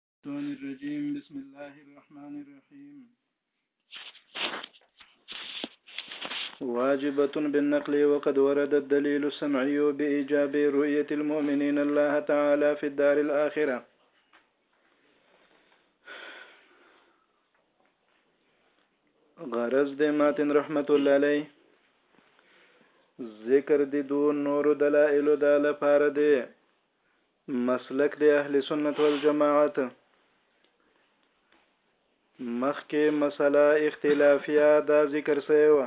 الشيطان الرجيم بسم الله الرحمن الرحيم واجبة بالنقل وقد ورد الدليل السمعي بإيجاب رؤية المؤمنين الله تعالى في الدار الآخرة غرض د ماتن رحمت الله علی ذکر د دو نور دلائل د لپاره دی مسلک د اهل سنت والجماعت مخکې مسله اختلافیه دا ذکر سوی و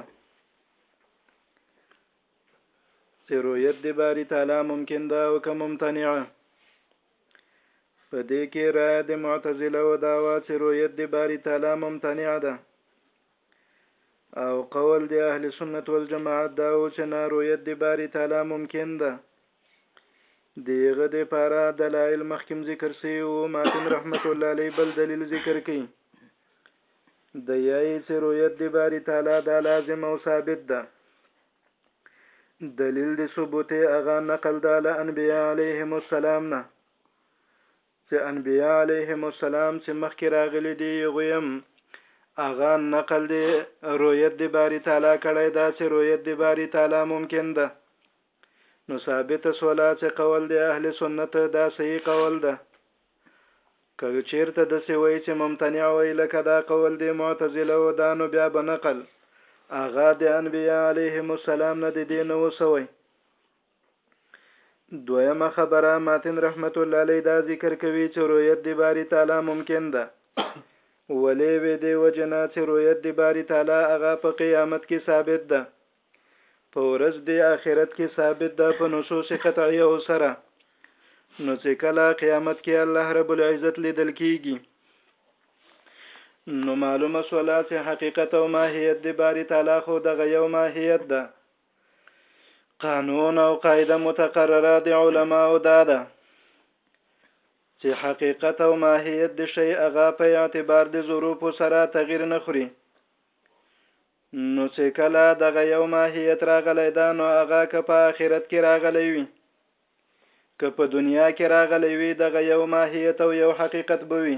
چې رویت د باری تعالی ممکن ده او که ممتنعه په دې کې رایه د معتزله و داوا چې رویت د باری تعالی ممتنعه ده او قول د اهل سنت والجماعت دا و چې نه رؤیت د باری تعالی ممکن ده دیغه د پاره دلایل مخکم ذکر سی او ماتن رحمت الله علی بل دلیل ذکر کړي د یای چې رؤیت د باری تعالی دا لازم او ثابت ده دلیل د ثبوت هغه نقل ده له انبیاء علیهم السلام نه څه انبياء عليهم السلام چې مخکې راغلي دي غویم اغا نقل دی رویت دی باری تعالی کړی دا چې رویت دی باری تعالی ممکن ده نو ثابت سولا چې قول دی اهل سنت دا صحیح قول ده کله چیرته د سی وای چې ممتنع وای لکه دا قول دی معتزله او دانو بیا بنقل اغا د انبیاء علیهم السلام نه دی دین وسوي دویمه خبره ماتن رحمت الله علیه دا ذکر کوي چې رویت د باری تعالی ممکن ده ولې وې دی وجنا چې رویت د باری تعالی هغه په قیامت کې ثابت ده په ورځ د آخرت کې ثابت ده په نصوص قطعیه او سره نو چې کله قیامت کې الله رب العزت لیدل کیږي نو معلومه سولا چې حقیقت او ماهیت د باری تعالی خو دغه یو ماهیت ده قانون او قاعده متقرره د علماو دا ده چې حقیقت او ماهیت د شی هغه په اعتبار د ظروف سره تغییر نه خوري نو چې کله دغه یو ماهیت راغلی دا نو هغه که په آخرت کې راغلی وي که په دنیا کې راغلی وي دغه یو ماهیت او یو حقیقت به وي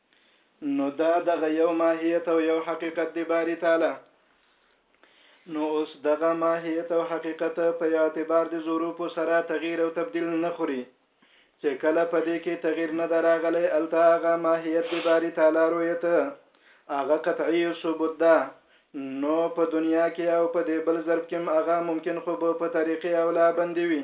نو دا دغه یو ماهیت او یو حقیقت دی باری تعالی نو اوس دغه ماهیت او حقیقت په اعتبار د ظروف سره تغییر او تبدیل نه خوري چې کله په دې کې تغییر نه دراغلی الته هغه ماهیت د باری تعالی رویت هغه قطعی ثبوت ده نو په دنیا کې او په دې بل ضرب کې هغه ممکن خو به په طریقې او لا بندي وي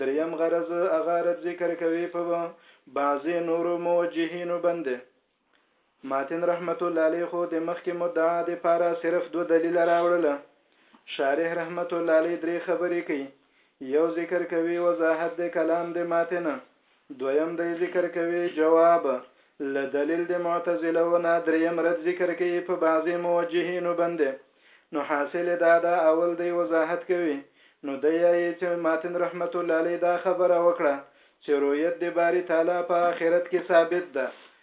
دریم غرض هغه رد ذکر کوي په بعضې نورو موجهینو باندې ماتن رحمت الله علیه خو د مخکې مدعا د پاره صرف دو دلیل راوړله شارح رحمت الله علیه درې خبرې کوي یو ذکر کوي وضاحت د کلام د ماتن دویم دی ذکر کوی جواب له دلیل د معتزله و نه دریم رد ذکر کوي په بعضی موجهینو بندې نو حاصل دا ده اول دی وضاحت کوي نو دی یایی چه ماتن رحمت الله علیه دا خبره وکړه چه رویت د باری تعالی په آخرت کې ثابت ده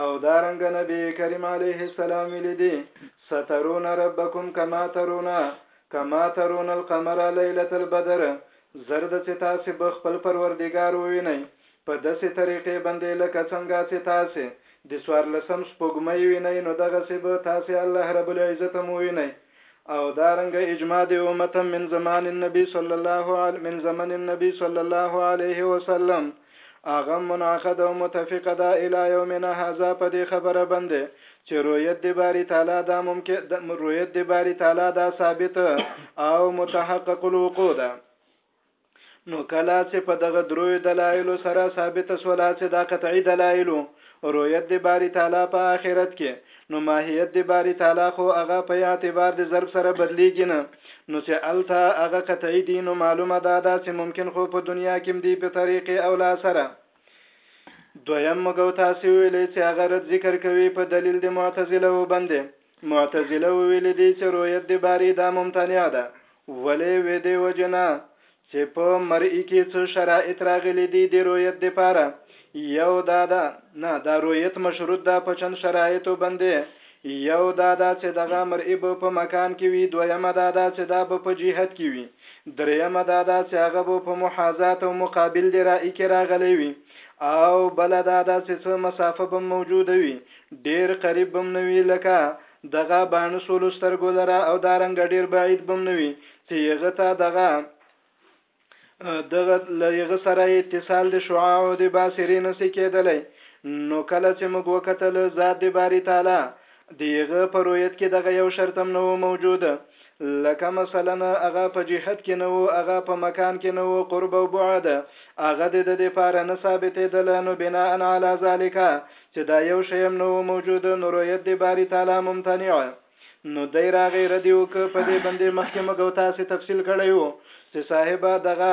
او دا رنګ نبی کریم علیه السلام ویل دي سترون ربکم کما ترون کما ترون القمر ليله البدر زرد چې تاسو به خپل پروردگار ووینئ په داسې طریقې باندې لکه څنګه چې تاسو د سوارلسم سپوږمۍ وینئ نو دغه سه به تاسو الله رب العزت هم ووینئ او دا رنګ اجماع دی امت من زمان النبي صلی الله علیه من زمن النبي صلی الله علیه وسلم اغه منعقد او متفق ده الی یومنا هذا په دې خبره باندې چې رؤیت دی باری تعالی دا ممکن رؤیت دی باری تعالی دا ثابت او متحقق الوقوع ده نو کله چې په دغه درویو دلایلو سره ثابت سوله چې دا قطعي دلایلو رویت د باری تعالی په آخرت کې نو ماهیت د باری تعالی خو هغه په اعتبار د ضرب سره بدلیږي نه نو چې الته هغه قطعي دي نو معلومه ده دا چې ممکن خو په دنیا کې دی په طریقې او لا سره دویم مګو تاسو ویلې چې هغه رد ذکر کوي په دلیل د معتزله وبندې معتزله وویل دی چې رویت د باری دا ممتنع ده ولی وې دی وجنه چې په مرئی کې څو شرایط راغلي دي د رویت د پاره یو دا ده نه دا رویت مشروط ده په چند شرایطو باندې یو دا ده چې دغه مرئی به په مکان کې وي دویمه دا ده چې دا به په جهت کې وي دریمه دا ده چې هغه به په محاذات او مقابل د رائي کې راغلی وي او بل دا ده چې څه مسافه به موجوده وي ډیر قریب بم نه وی لکه دغه باڼه سولو سترګو لره او دا رنګ ډیر بعید بم نه وی چې یغه تا دغه دغه لغه سره اتصال د شعاع او د باسری نسی کېدلی نو کله چې موږ وکتل ذات د باری تعالی دیغه په رویت کې دغه یو شرط هم نه موجود لکه مثلا هغه په جهت کې نه وو هغه په مکان کې نه وو قرب او بعد هغه د د پاره نه ثابتې دل نو بناء علی ذالک چې دا یو شی هم نه و موجود نو رویت دی باری تعالی ممتنع نو دی راغی ردی وک په دې باندې مخکې موږ تاسو تفصیل کړی وو چې صاحب دغه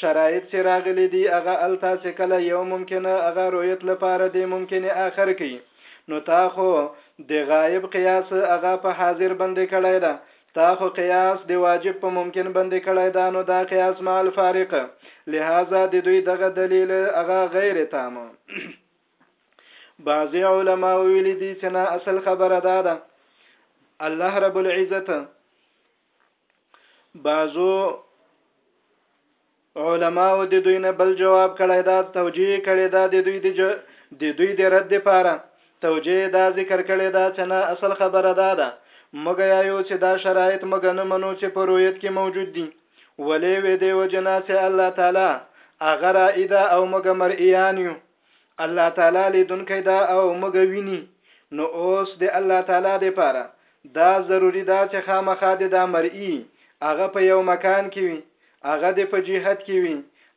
شرایط چې راغلي دي هغه الته چې کله یو ممکنه هغه رویت لپاره دی ممکنه آخر کی نو تا خو د غایب قیاس هغه په حاضر باندې کړی دا تا خو قیاس دی واجب په ممکن باندې کړی دا نو دا قیاس مع الفارق لہذا د دوی دغه دلیل هغه غیر تام بعضی علما ویل دي چې نه اصل خبره دا ده الله رب العزت بعضو علما او د دوی نه بل جواب کړی دا توجیه کړی دا د دوی د د دوی د رد لپاره توجیه دا ذکر کړی دا چې نه اصل خبره دا ده مګیا یو چې دا شرایط مګ نه منو چې په رویت کې موجود دي ولې وې دی وجنا چې الله تعالی اغه را ادا او مګ مرئیان یو الله تعالی لیدونکی ده او موږ ویني نو اوس د الله تعالی د پاره دا ضروری ده چې خامخا د دا مرئی هغه په یو مکان کې وي هغه د په جهت کې وي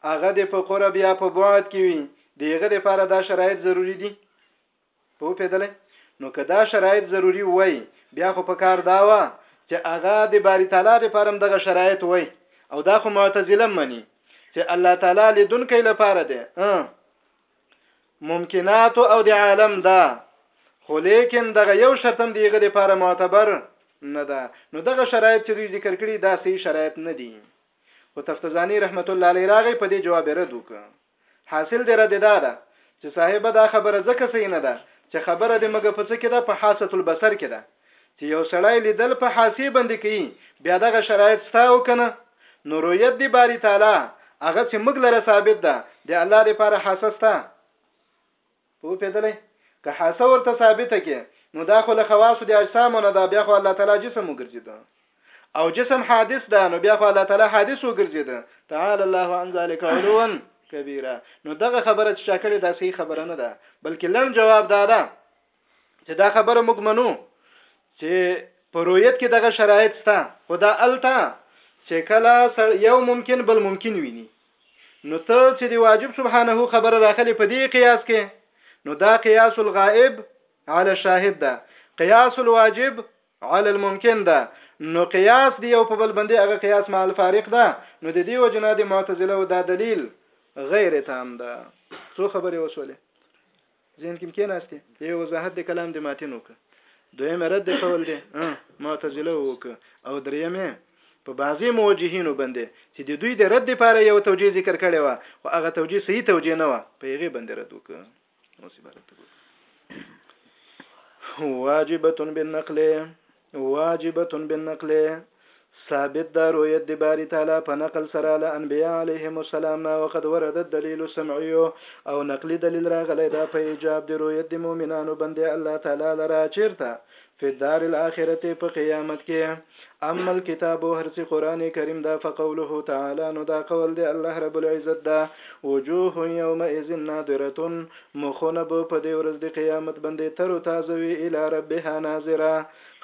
هغه د په قرب یا په بعد کې وي دیغه د پاره دا شرایط ضروری دي پوپیدلی نو که دا شرایط ضروری وای بیا خو پکار دا وه چې هغه د باری تعالی لپاره هم دغه شرایط وای او دا خو معتزله منی چې الله تعالی لیدونکی لپاره دی ممکنات او د عالم دا خو لیکن دغه یو شرط هم دیغه لپاره معتبر نه ده نو دغه شرایط چې دوی ذکر کړي دا صحیح شرایط نه دي خو تفتزانی رحمت الله علیه راغی په دې جواب رد وکړ حاصل دې رد دا ده چې صاحبه دا خبره ځکه صحیح نه ده چې خبره دې مګه په څه کې ده په حاسة البصر کې ده چې یو سړی لیدل په حاسې بندې کوي بیا دغه شرایط ستا او کنه نو رویت دی باری تعالی هغه چې موږ لره ثابت ده د الله لپاره حاسه ستا پوپیدلی که حاسه ورته ثابته کې نو دا خو له خواصو د اجسامو نه ده بیا خو الله تعالی جسم وګرځیده او جسم حادث ده نو بیا خو الله تعالی حادث وګرځیده تعالی الله عن ذلک علوا کبیره نو دغه خبره چې شکل دا صحیح خبره نه ده بلکې لن جواب دا ده چې دا خبره موږ منو چې په رویت کې دغه شرایط سته خدا الته چې کله یو ممکن بل ممکن ویني نو ته چې دی واجب سبحانه خبر راخلی په دې قیاس کې نو دا قیاس الغائب على الشاهد ده قیاس الواجب على الممکن ده نو قیاس دی او په بل باندې هغه قیاس مع الفارق ده نو د دې وجنه د معتزله او دا دلیل غیر تام ده څو خبرې وسولې ذهن کې کېناستې یو وضاحت د کلام د ماتن وکړه دویم رد کول دي معتزله وک او دریمه په بعضی موجهینو باندې چې د دوی د رد لپاره یو توجیه ذکر کړي و او هغه توجیه صحیح توجیه نه و په هغه باندې رد وک نو سیبارت واجبه بالنقل واجبة بالنقل ثابت دا رویت دی باری تعالی په نقل سره له انبیاء علیهم السلام نه وقد ورد الدلیل سمعی او نقلی دلیل راغلی دا په ایجاب دی رویت دی مؤمنانو بندی الله تعالی لرا چیرته فی الدار الاخرته په قیامت کې اما الكتاب هرڅ قران کریم دا فقوله تعالی نو دا قول دی الله رب العزت دا وجوه یومئذ ناظره مخونه به په دې ورځ د قیامت بندې تر و تازه وي الی ربها ناظره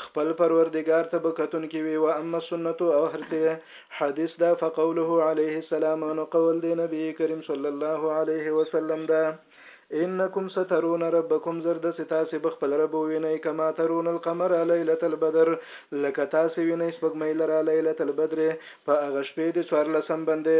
خپل پروردګار ته به کتونکي وي و اما سنت او هرڅه حدیث دا فقوله علیه السلام نو قول دی نبی کریم صلی الله علیه وسلم دا انکم سترون ربکم زرد ستاسې به خپل رب ووینئ کما ترون القمر لیلة البدر لکه تاسې وینئ سپوږمۍ لره لیلة البدر په هغه شپې د څوارلسم بندې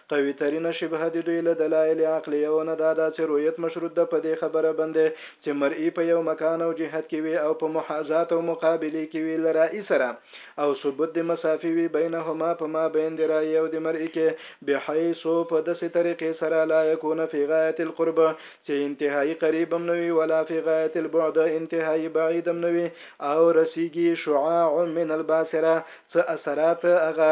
قوي ترينه شبهه د دوی له دلائل عقليه ونه دا ده چې رويت مشروط ده په دې خبره بندې چې مرئي په يو مکان او جهت کې وي او په محاذات او مقابلې کې وي له رائي سره او ثبوت د مسافي وي بينهما په ما بين د رائي او د مرئي کې بحيث په داسې طريقې سره لا يكون في غاية القرب چې انتهائي قريب هم نه وي ولا في غاية البعد انتهائي بعيد هم نه وي او رسيږي شعاع من الباصره څه اثرات هغه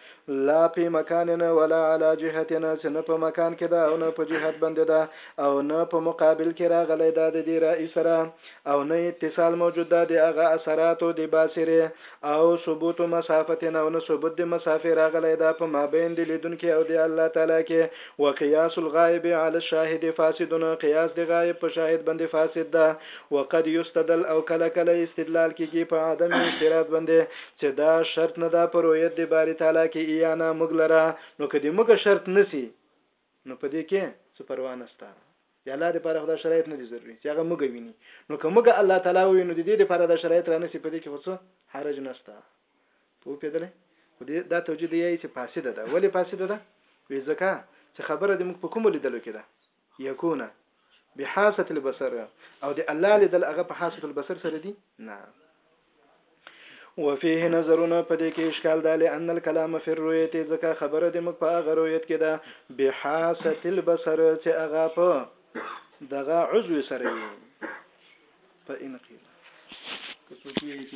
لا پی مکان نه ولا علی جهت نه چې نه په مکان کې ده او نه په جهت باندې ده او نه په مقابل کې راغلی ده د دې رأی سره او نه اتصال موجود ده د هغه اثراتو د باصرې او ثبوت مسافت نه او نه ثبوت د مسافې راغلی ده په مابین د لیدونکي او د الله تعالی کې وقیاس الغائب علی الشاهد فاسدون قیاس د غائب په شاهد باندې فاسد ده وقد یستدل او کله کله استدلال کیږي په عدم اشتراط باندې چه دا شرط نه ده په رویت د باری تعالی کی ایا نه موږ لره نو که د موږ شرط نه سی نو په دی کی څه پروا نسته د الله د پاره خدا شرایط نه دي ضروري چې هغه موږ ویني نو که موږ الله تعالی وینو د دې لپاره دا شرایط را نسی په دې کې خو څه حرج نسته په پیدلې خو دې دا توجیه دی چې فاسده ده ولی فاسده ده وی ځکه چې خبره د موږ په کوم لیدلو کې ده يكون بحاسة البصر او د الله ليدل هغه په حاسة البصر سره دي نه وفيه نظرونه په دې کې اشکال ده لأن الكلام في الرؤية ځکه خبره د موږ په هغه رؤیت کې ده بحاسة البصر چې هغه په دغه عضو سره وي په انقیل که څوک وی چې